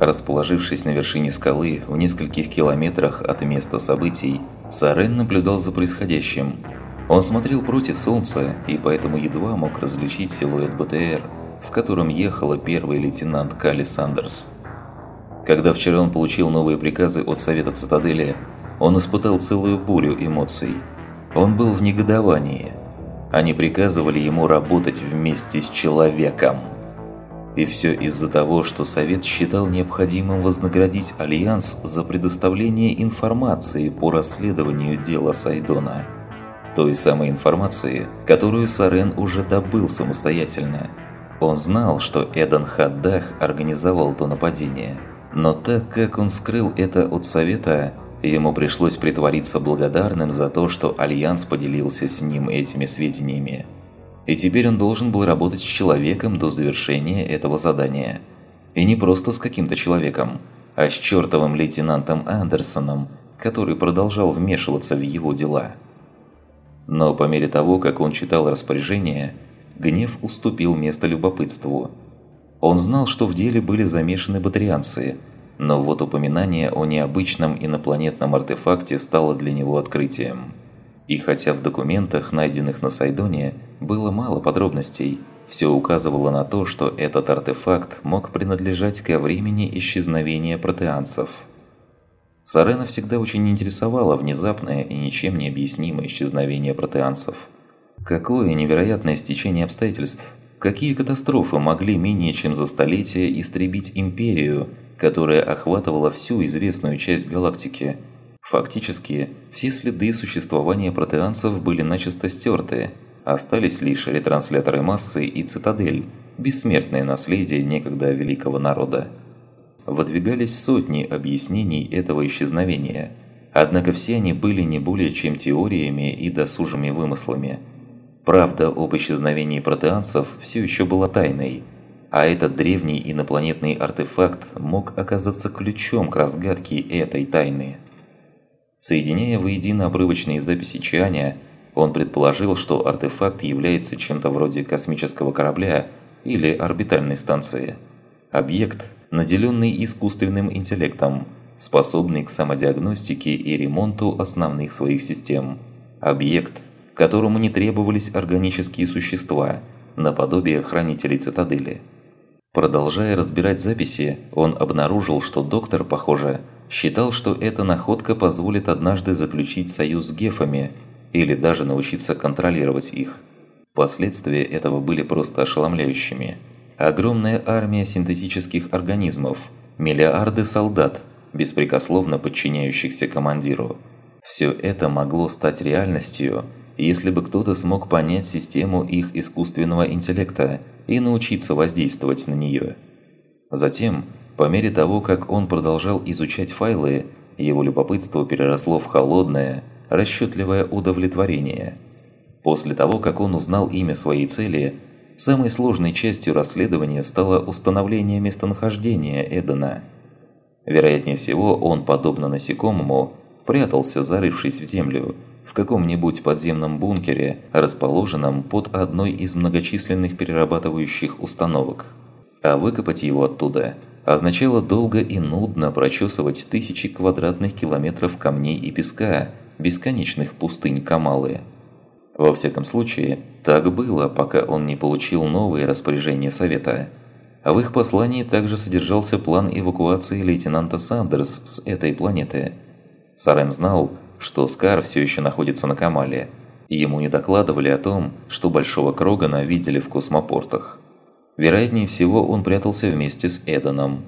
Расположившись на вершине скалы в нескольких километрах от места событий, Сарен наблюдал за происходящим. Он смотрел против солнца и поэтому едва мог различить силуэт БТР, в котором ехала первый лейтенант Калли Сандерс. Когда вчера он получил новые приказы от Совета Цитадели, он испытал целую бурю эмоций. Он был в негодовании. Они приказывали ему работать вместе с человеком. И все из-за того, что Совет считал необходимым вознаградить Альянс за предоставление информации по расследованию дела Сайдона. Той самой информации, которую Сарен уже добыл самостоятельно. Он знал, что Эдан Хаддах организовал то нападение. Но так как он скрыл это от Совета, ему пришлось притвориться благодарным за то, что Альянс поделился с ним этими сведениями и теперь он должен был работать с человеком до завершения этого задания. И не просто с каким-то человеком, а с чертовым лейтенантом Андерсоном, который продолжал вмешиваться в его дела. Но по мере того, как он читал распоряжение, гнев уступил место любопытству. Он знал, что в деле были замешаны батарианцы, но вот упоминание о необычном инопланетном артефакте стало для него открытием. И хотя в документах, найденных на Сайдоне, было мало подробностей, все указывало на то, что этот артефакт мог принадлежать ко времени исчезновения протеанцев. Сарена всегда очень интересовало внезапное и ничем не объяснимое исчезновение протеанцев. Какое невероятное стечение обстоятельств! Какие катастрофы могли менее чем за столетие истребить Империю, которая охватывала всю известную часть галактики – Фактически, все следы существования протеанцев были начисто стерты, остались лишь ретрансляторы массы и цитадель, бессмертное наследие некогда великого народа. Выдвигались сотни объяснений этого исчезновения, однако все они были не более чем теориями и досужими вымыслами. Правда об исчезновении протеанцев все еще была тайной, а этот древний инопланетный артефакт мог оказаться ключом к разгадке этой тайны. Соединяя воедино обрывочные записи Чаня, он предположил, что артефакт является чем-то вроде космического корабля или орбитальной станции. Объект, наделенный искусственным интеллектом, способный к самодиагностике и ремонту основных своих систем. Объект, которому не требовались органические существа, наподобие хранителей цитадели. Продолжая разбирать записи, он обнаружил, что доктор, похоже, считал, что эта находка позволит однажды заключить союз с гефами или даже научиться контролировать их. Последствия этого были просто ошеломляющими. Огромная армия синтетических организмов, миллиарды солдат, беспрекословно подчиняющихся командиру. Все это могло стать реальностью, если бы кто-то смог понять систему их искусственного интеллекта и научиться воздействовать на нее. Затем по мере того, как он продолжал изучать файлы, его любопытство переросло в холодное, расчетливое удовлетворение. После того, как он узнал имя своей цели, самой сложной частью расследования стало установление местонахождения Эдена. Вероятнее всего, он, подобно насекомому, прятался, зарывшись в землю, в каком-нибудь подземном бункере, расположенном под одной из многочисленных перерабатывающих установок. А выкопать его оттуда – означало долго и нудно прочесывать тысячи квадратных километров камней и песка, бесконечных пустынь Камалы. Во всяком случае, так было, пока он не получил новые распоряжения Совета. А в их послании также содержался план эвакуации лейтенанта Сандерс с этой планеты. Сарен знал, что Скар все еще находится на Камале. Ему не докладывали о том, что Большого Крогана видели в космопортах. Вероятнее всего, он прятался вместе с Эданом.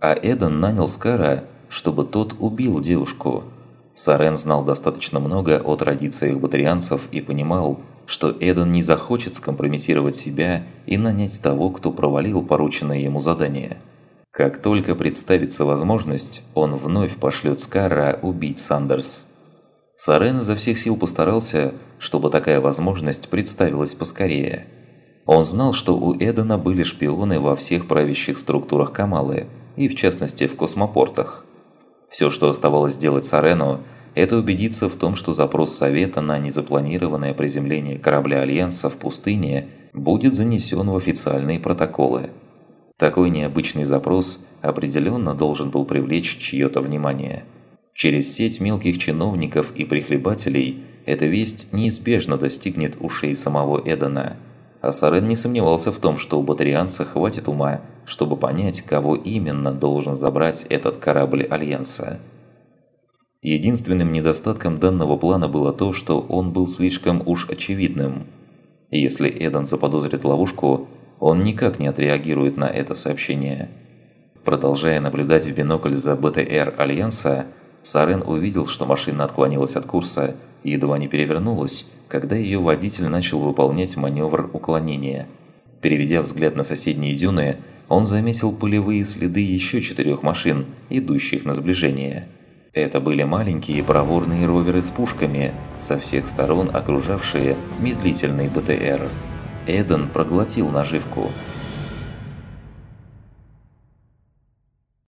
А Эдан нанял Скара, чтобы тот убил девушку. Сарен знал достаточно много о традициях батарианцев и понимал, что Эдан не захочет скомпрометировать себя и нанять того, кто провалил порученное ему задание. Как только представится возможность, он вновь пошлет Скара убить Сандерс. Сарен изо всех сил постарался, чтобы такая возможность представилась поскорее – он знал, что у Эдена были шпионы во всех правящих структурах Камалы, и в частности в космопортах. Все, что оставалось сделать Сарену, это убедиться в том, что запрос Совета на незапланированное приземление корабля Альянса в пустыне будет занесен в официальные протоколы. Такой необычный запрос определенно должен был привлечь чье-то внимание. Через сеть мелких чиновников и прихлебателей эта весть неизбежно достигнет ушей самого Эдена. А Сарен не сомневался в том, что у батарианца хватит ума, чтобы понять, кого именно должен забрать этот корабль Альянса. Единственным недостатком данного плана было то, что он был слишком уж очевидным. Если Эдан заподозрит ловушку, он никак не отреагирует на это сообщение. Продолжая наблюдать в бинокль за БТР Альянса, Сарен увидел, что машина отклонилась от курса и едва не перевернулась, когда ее водитель начал выполнять маневр уклонения. Переведя взгляд на соседние дюны, он заметил пылевые следы еще четырех машин, идущих на сближение. Это были маленькие проворные роверы с пушками, со всех сторон окружавшие медлительный БТР. Эден проглотил наживку